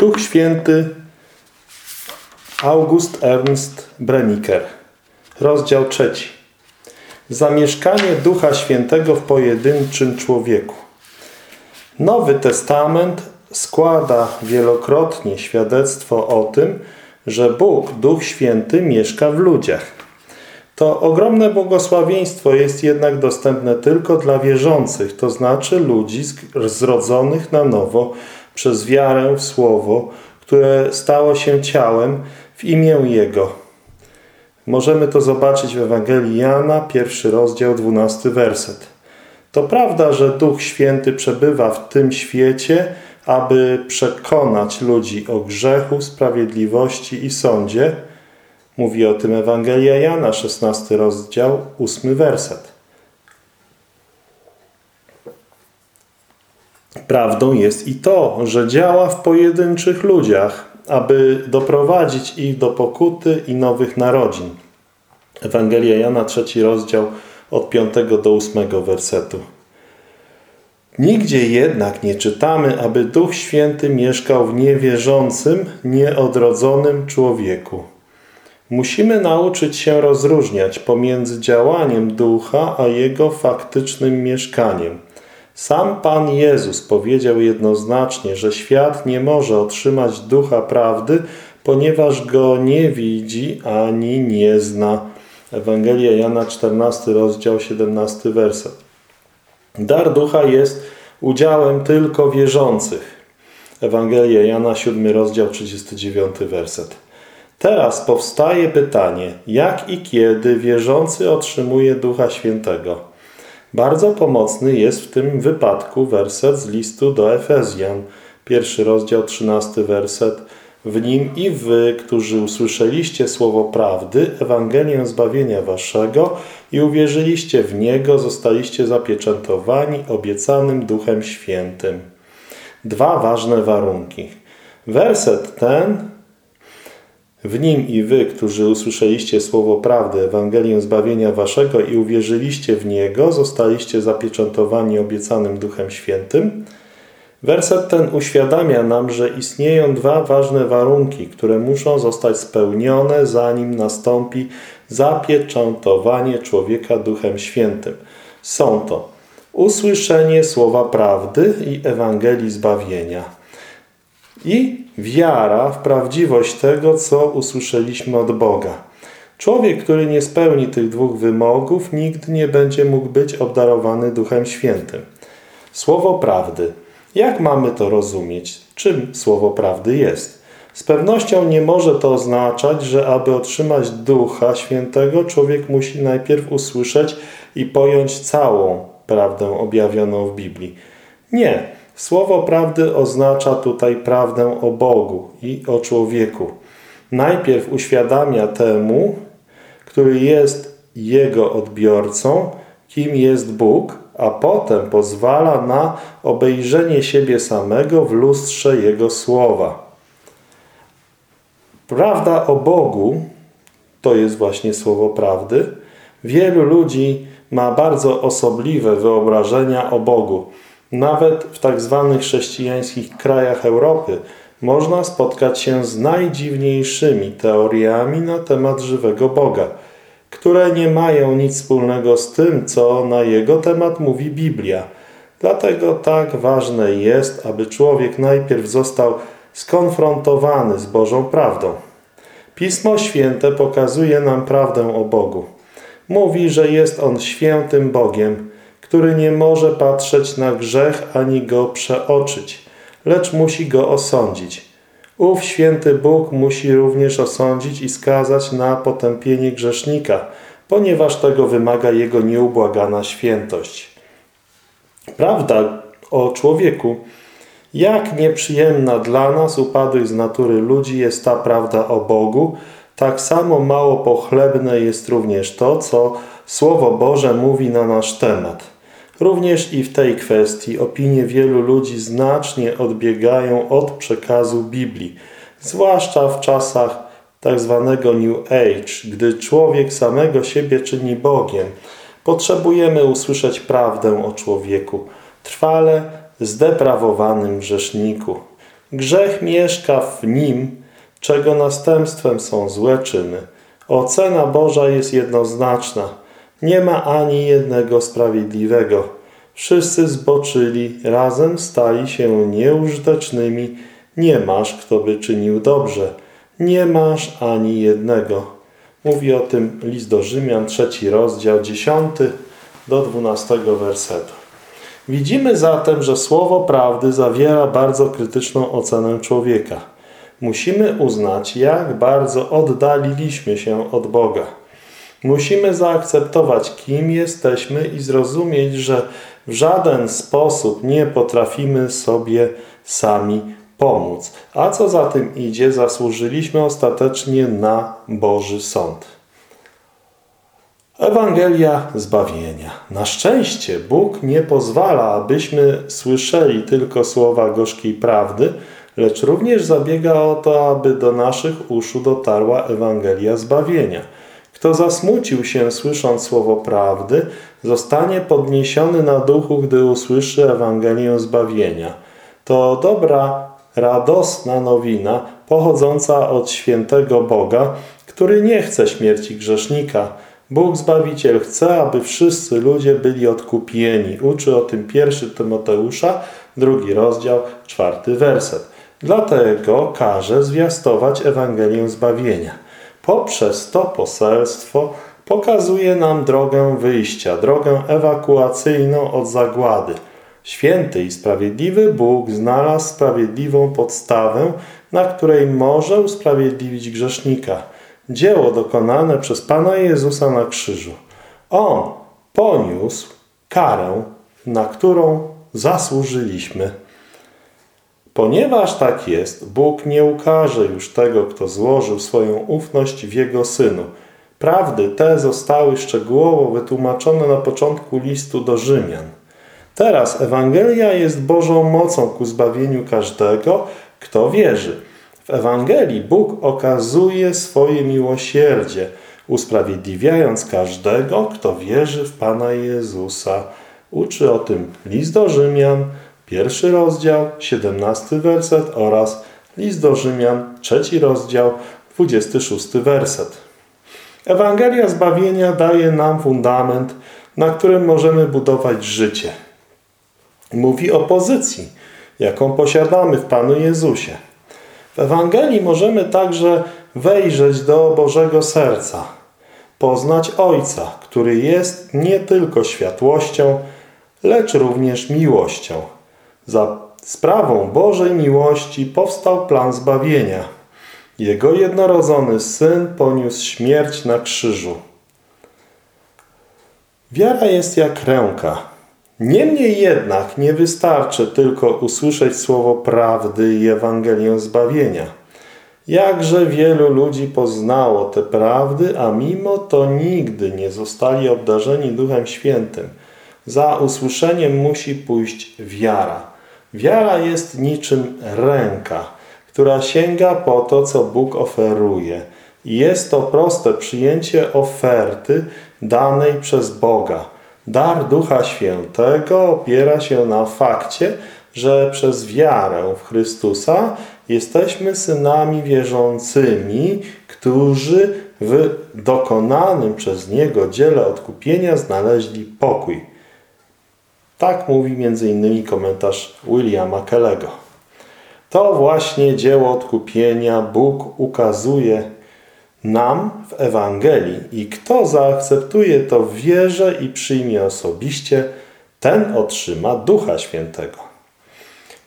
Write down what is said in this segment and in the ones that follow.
Duch Święty August Ernst Breniker Rozdział trzeci Zamieszkanie Ducha Świętego w pojedynczym człowieku Nowy Testament składa wielokrotnie świadectwo o tym, że Bóg, Duch Święty mieszka w ludziach. To ogromne błogosławieństwo jest jednak dostępne tylko dla wierzących, to znaczy ludzi zrodzonych na nowo przez wiarę w Słowo, które stało się ciałem w imię Jego. Możemy to zobaczyć w Ewangelii Jana, pierwszy rozdział, dwunasty werset. To prawda, że Duch Święty przebywa w tym świecie, aby przekonać ludzi o grzechu, sprawiedliwości i sądzie. Mówi o tym Ewangelia Jana, 16 rozdział, 8 werset. Prawdą jest i to, że działa w pojedynczych ludziach, aby doprowadzić ich do pokuty i nowych narodzin. Ewangelia Jana, trzeci rozdział, od 5 do 8 wersetu. Nigdzie jednak nie czytamy, aby Duch Święty mieszkał w niewierzącym, nieodrodzonym człowieku. Musimy nauczyć się rozróżniać pomiędzy działaniem Ducha, a Jego faktycznym mieszkaniem. Sam Pan Jezus powiedział jednoznacznie, że świat nie może otrzymać Ducha Prawdy, ponieważ Go nie widzi ani nie zna. Ewangelia Jana 14, rozdział 17, werset. Dar ducha jest udziałem tylko wierzących. Ewangelia Jana 7, rozdział 39, werset. Teraz powstaje pytanie, jak i kiedy wierzący otrzymuje Ducha Świętego? Bardzo pomocny jest w tym wypadku werset z listu do Efezjan, pierwszy rozdział, 13 werset. W nim i wy, którzy usłyszeliście słowo prawdy, Ewangelię zbawienia waszego i uwierzyliście w Niego, zostaliście zapieczętowani obiecanym Duchem Świętym. Dwa ważne warunki. Werset ten w nim i wy, którzy usłyszeliście słowo prawdy, Ewangelię zbawienia waszego i uwierzyliście w Niego, zostaliście zapieczętowani obiecanym Duchem Świętym. Werset ten uświadamia nam, że istnieją dwa ważne warunki, które muszą zostać spełnione, zanim nastąpi zapieczętowanie człowieka Duchem Świętym. Są to usłyszenie słowa prawdy i Ewangelii zbawienia i wiara w prawdziwość tego, co usłyszeliśmy od Boga. Człowiek, który nie spełni tych dwóch wymogów, nigdy nie będzie mógł być obdarowany Duchem Świętym. Słowo prawdy. Jak mamy to rozumieć? Czym słowo prawdy jest? Z pewnością nie może to oznaczać, że aby otrzymać Ducha Świętego, człowiek musi najpierw usłyszeć i pojąć całą prawdę objawioną w Biblii. Nie. Słowo prawdy oznacza tutaj prawdę o Bogu i o człowieku. Najpierw uświadamia temu, który jest jego odbiorcą, kim jest Bóg, a potem pozwala na obejrzenie siebie samego w lustrze Jego Słowa. Prawda o Bogu, to jest właśnie słowo prawdy, wielu ludzi ma bardzo osobliwe wyobrażenia o Bogu. Nawet w tak zwanych chrześcijańskich krajach Europy można spotkać się z najdziwniejszymi teoriami na temat żywego Boga, które nie mają nic wspólnego z tym, co na jego temat mówi Biblia. Dlatego tak ważne jest, aby człowiek najpierw został skonfrontowany z Bożą prawdą. Pismo Święte pokazuje nam prawdę o Bogu. Mówi, że jest On świętym Bogiem, który nie może patrzeć na grzech ani go przeoczyć, lecz musi go osądzić. Ów święty Bóg musi również osądzić i skazać na potępienie grzesznika, ponieważ tego wymaga jego nieubłagana świętość. Prawda o człowieku jak nieprzyjemna dla nas, upadłych z natury ludzi, jest ta prawda o Bogu, tak samo mało pochlebne jest również to, co Słowo Boże mówi na nasz temat. Również i w tej kwestii opinie wielu ludzi znacznie odbiegają od przekazu Biblii, zwłaszcza w czasach tzw. Tak New Age, gdy człowiek samego siebie czyni Bogiem. Potrzebujemy usłyszeć prawdę o człowieku, trwale zdeprawowanym grzeszniku, Grzech mieszka w nim, czego następstwem są złe czyny. Ocena Boża jest jednoznaczna. Nie ma ani jednego sprawiedliwego. Wszyscy zboczyli, razem stali się nieużytecznymi. Nie masz, kto by czynił dobrze. Nie masz ani jednego. Mówi o tym list do Rzymian, trzeci rozdział, dziesiąty do dwunastego wersetu. Widzimy zatem, że słowo prawdy zawiera bardzo krytyczną ocenę człowieka. Musimy uznać, jak bardzo oddaliliśmy się od Boga. Musimy zaakceptować, kim jesteśmy i zrozumieć, że w żaden sposób nie potrafimy sobie sami pomóc. A co za tym idzie, zasłużyliśmy ostatecznie na Boży Sąd. Ewangelia zbawienia. Na szczęście Bóg nie pozwala, abyśmy słyszeli tylko słowa gorzkiej prawdy, lecz również zabiega o to, aby do naszych uszu dotarła Ewangelia zbawienia. Kto zasmucił się słysząc słowo prawdy, zostanie podniesiony na duchu, gdy usłyszy Ewangelię zbawienia. To dobra, radosna nowina pochodząca od świętego Boga, który nie chce śmierci grzesznika. Bóg Zbawiciel chce, aby wszyscy ludzie byli odkupieni. Uczy o tym pierwszy Tymoteusza, drugi rozdział, czwarty werset. Dlatego każe zwiastować Ewangelię zbawienia. Poprzez to poselstwo pokazuje nam drogę wyjścia, drogę ewakuacyjną od zagłady. Święty i sprawiedliwy Bóg znalazł sprawiedliwą podstawę, na której może usprawiedliwić grzesznika. Dzieło dokonane przez Pana Jezusa na krzyżu. On poniósł karę, na którą zasłużyliśmy. Ponieważ tak jest, Bóg nie ukaże już tego, kto złożył swoją ufność w Jego Synu. Prawdy te zostały szczegółowo wytłumaczone na początku listu do Rzymian. Teraz Ewangelia jest Bożą mocą ku zbawieniu każdego, kto wierzy. W Ewangelii Bóg okazuje swoje miłosierdzie, usprawiedliwiając każdego, kto wierzy w Pana Jezusa. Uczy o tym list do Rzymian, pierwszy rozdział, siedemnasty werset oraz list do Rzymian, trzeci rozdział, dwudziesty szósty werset. Ewangelia zbawienia daje nam fundament, na którym możemy budować życie. Mówi o pozycji, jaką posiadamy w Panu Jezusie. W Ewangelii możemy także wejrzeć do Bożego Serca, poznać Ojca, który jest nie tylko światłością, lecz również miłością. Za sprawą Bożej miłości powstał plan zbawienia. Jego jednorodzony Syn poniósł śmierć na krzyżu. Wiara jest jak ręka. Niemniej jednak nie wystarczy tylko usłyszeć słowo prawdy i Ewangelię zbawienia. Jakże wielu ludzi poznało te prawdy, a mimo to nigdy nie zostali obdarzeni Duchem Świętym. Za usłyszeniem musi pójść wiara. Wiara jest niczym ręka, która sięga po to, co Bóg oferuje. I jest to proste przyjęcie oferty danej przez Boga. Dar Ducha Świętego opiera się na fakcie, że przez wiarę w Chrystusa jesteśmy synami wierzącymi, którzy w dokonanym przez Niego dziele odkupienia znaleźli pokój. Tak mówi m.in. komentarz Williama Kellego. To właśnie dzieło odkupienia Bóg ukazuje nam w Ewangelii i kto zaakceptuje to w wierze i przyjmie osobiście, ten otrzyma Ducha Świętego.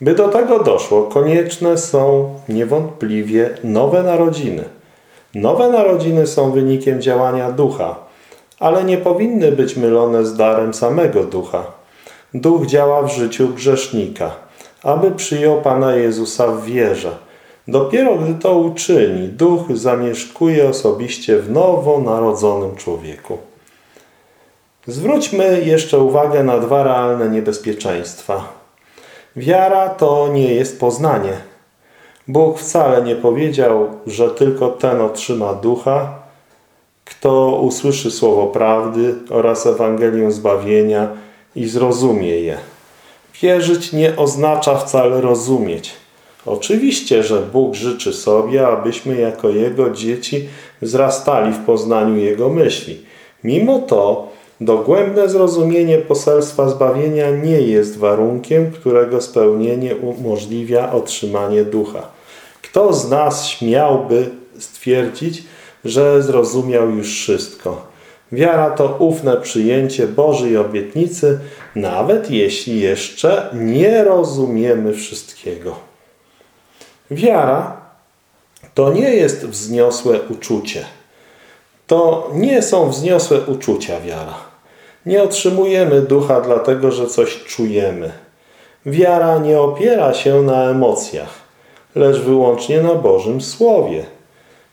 By do tego doszło, konieczne są niewątpliwie nowe narodziny. Nowe narodziny są wynikiem działania Ducha, ale nie powinny być mylone z darem samego Ducha. Duch działa w życiu grzesznika, aby przyjął Pana Jezusa w wierze. Dopiero gdy to uczyni, Duch zamieszkuje osobiście w nowonarodzonym człowieku. Zwróćmy jeszcze uwagę na dwa realne niebezpieczeństwa. Wiara to nie jest poznanie. Bóg wcale nie powiedział, że tylko ten otrzyma ducha, kto usłyszy słowo prawdy oraz Ewangelię zbawienia i zrozumie je. Wierzyć nie oznacza wcale rozumieć. Oczywiście, że Bóg życzy sobie, abyśmy jako Jego dzieci wzrastali w poznaniu Jego myśli. Mimo to dogłębne zrozumienie poselstwa zbawienia nie jest warunkiem, którego spełnienie umożliwia otrzymanie ducha. Kto z nas śmiałby stwierdzić, że zrozumiał już wszystko? Wiara to ufne przyjęcie Bożej obietnicy, nawet jeśli jeszcze nie rozumiemy wszystkiego. Wiara to nie jest wzniosłe uczucie. To nie są wzniosłe uczucia wiara. Nie otrzymujemy ducha dlatego, że coś czujemy. Wiara nie opiera się na emocjach, lecz wyłącznie na Bożym Słowie.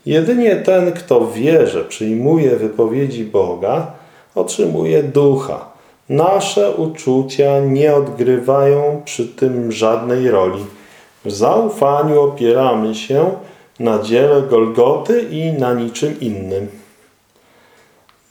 Jedynie ten, kto wierzy, przyjmuje wypowiedzi Boga, otrzymuje ducha. Nasze uczucia nie odgrywają przy tym żadnej roli. W zaufaniu opieramy się na dziele Golgoty i na niczym innym.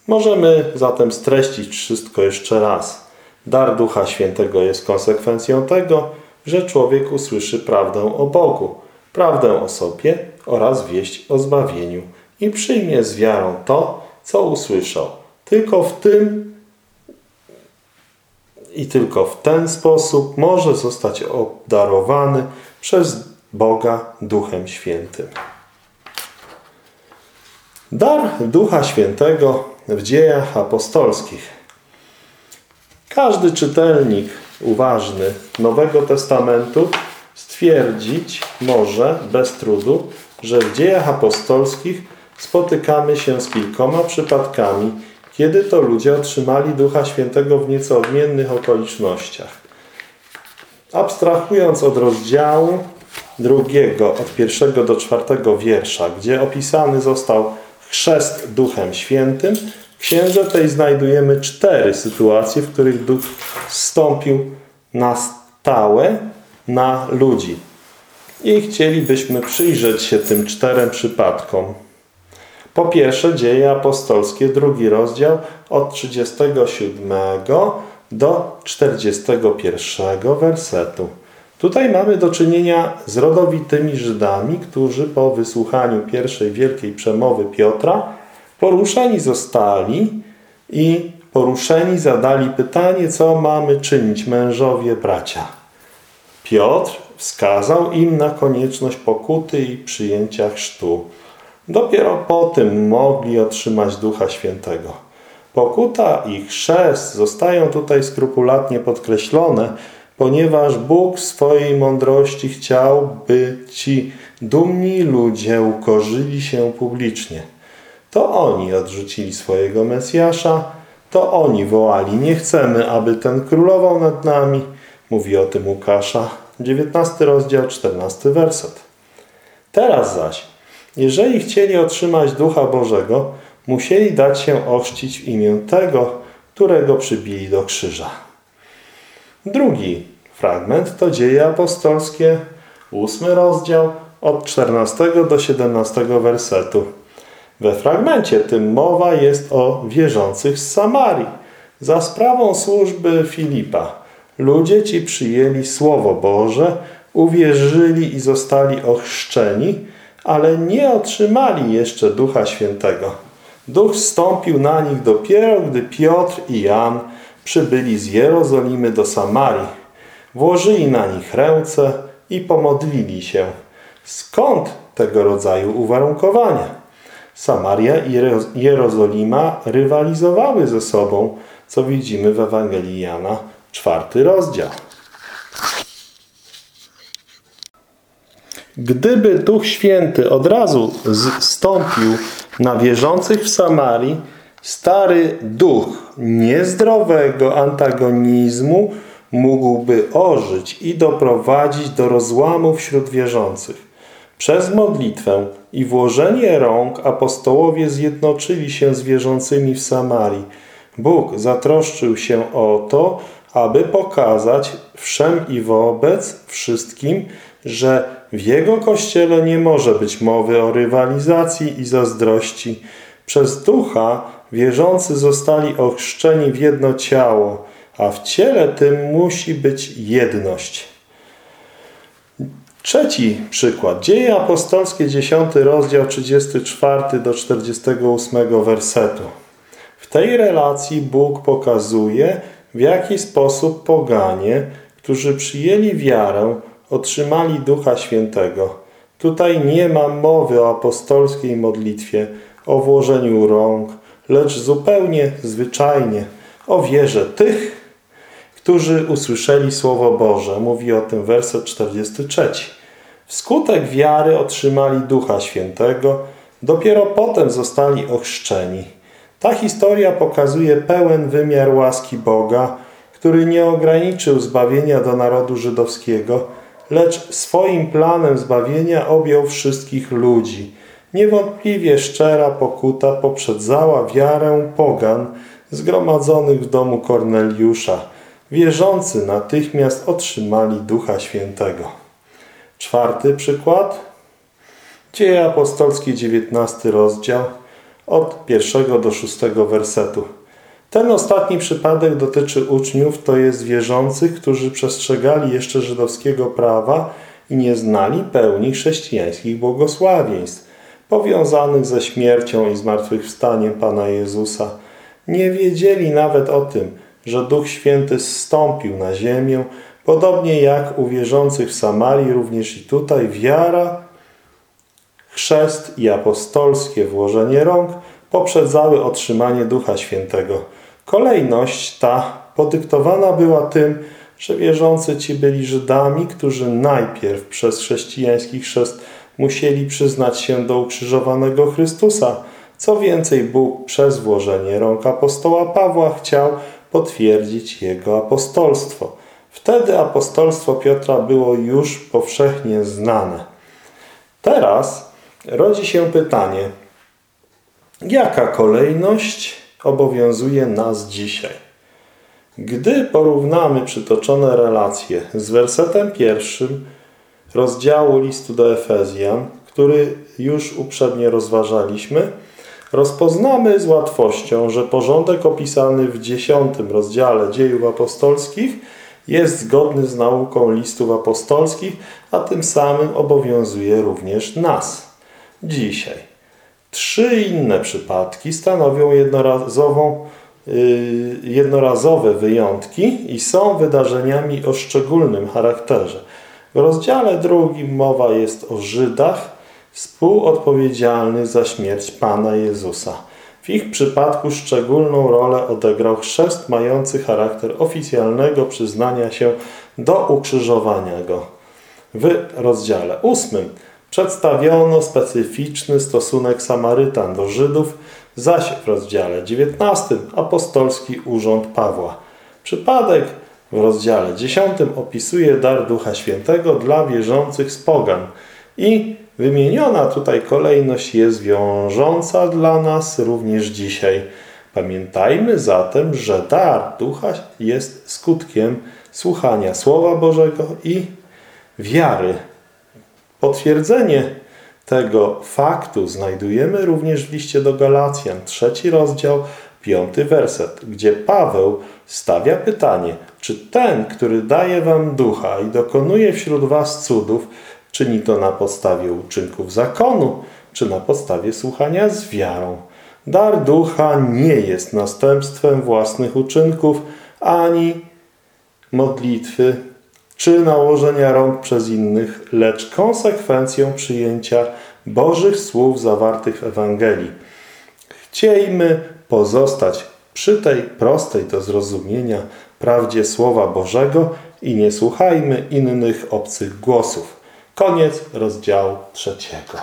Możemy zatem streścić wszystko jeszcze raz. Dar Ducha Świętego jest konsekwencją tego, że człowiek usłyszy prawdę o Bogu, prawdę o sobie oraz wieść o zbawieniu i przyjmie z wiarą to, co usłyszał. Tylko w tym i tylko w ten sposób może zostać obdarowany przez Boga Duchem Świętym. Dar Ducha Świętego w dziejach apostolskich. Każdy czytelnik uważny Nowego Testamentu stwierdzić może bez trudu, że w dziejach apostolskich spotykamy się z kilkoma przypadkami, kiedy to ludzie otrzymali Ducha Świętego w nieco odmiennych okolicznościach. Abstrahując od rozdziału drugiego, od pierwszego do czwartego wiersza, gdzie opisany został chrzest Duchem Świętym, w księdze tej znajdujemy cztery sytuacje, w których Duch wstąpił na stałe na ludzi. I chcielibyśmy przyjrzeć się tym czterem przypadkom. Po pierwsze, dzieje apostolskie, drugi rozdział od 37 do 41 wersetu. Tutaj mamy do czynienia z rodowitymi Żydami, którzy po wysłuchaniu pierwszej wielkiej przemowy Piotra poruszeni zostali i poruszeni zadali pytanie, co mamy czynić mężowie bracia. Piotr wskazał im na konieczność pokuty i przyjęcia chrztu. Dopiero po tym mogli otrzymać Ducha Świętego. Pokuta i chrzest zostają tutaj skrupulatnie podkreślone, ponieważ Bóg w swojej mądrości chciał, by ci dumni ludzie ukorzyli się publicznie. To oni odrzucili swojego Mesjasza, to oni wołali, nie chcemy, aby ten królował nad nami. Mówi o tym Łukasza, 19 rozdział, 14 werset. Teraz zaś, jeżeli chcieli otrzymać Ducha Bożego, musieli dać się ochrzcić w imię tego, którego przybili do krzyża. Drugi fragment to dzieje apostolskie, ósmy rozdział, od 14 do 17 wersetu. We fragmencie tym mowa jest o wierzących z Samarii. Za sprawą służby Filipa ludzie ci przyjęli Słowo Boże, uwierzyli i zostali ochrzczeni, ale nie otrzymali jeszcze Ducha Świętego. Duch stąpił na nich dopiero, gdy Piotr i Jan przybyli z Jerozolimy do Samarii. Włożyli na nich ręce i pomodlili się. Skąd tego rodzaju uwarunkowania? Samaria i Jerozolima rywalizowały ze sobą, co widzimy w Ewangelii Jana, czwarty rozdział. Gdyby Duch Święty od razu zstąpił na wierzących w Samarii, stary duch niezdrowego antagonizmu mógłby ożyć i doprowadzić do rozłamu wśród wierzących. Przez modlitwę i włożenie rąk apostołowie zjednoczyli się z wierzącymi w Samarii. Bóg zatroszczył się o to, aby pokazać wszem i wobec wszystkim, że w Jego Kościele nie może być mowy o rywalizacji i zazdrości. Przez Ducha wierzący zostali ochrzczeni w jedno ciało, a w ciele tym musi być jedność. Trzeci przykład. Dzieje apostolskie, 10 rozdział, 34 do 48 wersetu. W tej relacji Bóg pokazuje, w jaki sposób poganie, którzy przyjęli wiarę, otrzymali Ducha Świętego. Tutaj nie ma mowy o apostolskiej modlitwie, o włożeniu rąk, lecz zupełnie zwyczajnie o wierze tych, którzy usłyszeli Słowo Boże. Mówi o tym werset 43. Wskutek wiary otrzymali Ducha Świętego, dopiero potem zostali ochrzczeni. Ta historia pokazuje pełen wymiar łaski Boga, który nie ograniczył zbawienia do narodu żydowskiego, lecz swoim planem zbawienia objął wszystkich ludzi. Niewątpliwie szczera pokuta poprzedzała wiarę pogan zgromadzonych w domu Korneliusza. Wierzący natychmiast otrzymali Ducha Świętego. Czwarty przykład. Dzieje apostolskie, 19 rozdział, od pierwszego do szóstego wersetu. Ten ostatni przypadek dotyczy uczniów, to jest wierzących, którzy przestrzegali jeszcze żydowskiego prawa i nie znali pełni chrześcijańskich błogosławieństw, powiązanych ze śmiercią i zmartwychwstaniem Pana Jezusa. Nie wiedzieli nawet o tym, że Duch Święty zstąpił na ziemię, podobnie jak u wierzących w Samarii, również i tutaj wiara, chrzest i apostolskie włożenie rąk poprzedzały otrzymanie Ducha Świętego. Kolejność ta podyktowana była tym, że wierzący ci byli Żydami, którzy najpierw przez chrześcijański chrzest musieli przyznać się do ukrzyżowanego Chrystusa. Co więcej, Bóg przez włożenie rąk apostoła Pawła chciał potwierdzić jego apostolstwo. Wtedy apostolstwo Piotra było już powszechnie znane. Teraz rodzi się pytanie, jaka kolejność obowiązuje nas dzisiaj? Gdy porównamy przytoczone relacje z wersetem pierwszym rozdziału listu do Efezjan, który już uprzednio rozważaliśmy, rozpoznamy z łatwością, że porządek opisany w dziesiątym rozdziale dziejów apostolskich jest zgodny z nauką listów apostolskich, a tym samym obowiązuje również nas. Dzisiaj. Trzy inne przypadki stanowią jednorazową, yy, jednorazowe wyjątki i są wydarzeniami o szczególnym charakterze. W rozdziale drugim mowa jest o Żydach, współodpowiedzialny za śmierć Pana Jezusa. W ich przypadku szczególną rolę odegrał chrzest mający charakter oficjalnego przyznania się do ukrzyżowania Go. W rozdziale ósmym przedstawiono specyficzny stosunek Samarytan do Żydów, zaś w rozdziale 19 apostolski urząd Pawła. Przypadek w rozdziale 10 opisuje dar Ducha Świętego dla wierzących z pogan i Wymieniona tutaj kolejność jest wiążąca dla nas również dzisiaj. Pamiętajmy zatem, że dar Ducha jest skutkiem słuchania Słowa Bożego i wiary. Potwierdzenie tego faktu znajdujemy również w liście do Galacjan, trzeci rozdział, piąty werset, gdzie Paweł stawia pytanie, czy ten, który daje wam ducha i dokonuje wśród was cudów, Czyni to na podstawie uczynków zakonu, czy na podstawie słuchania z wiarą. Dar ducha nie jest następstwem własnych uczynków, ani modlitwy, czy nałożenia rąk przez innych, lecz konsekwencją przyjęcia Bożych słów zawartych w Ewangelii. Chciejmy pozostać przy tej prostej do zrozumienia prawdzie Słowa Bożego i nie słuchajmy innych obcych głosów. Koniec rozdziału trzeciego.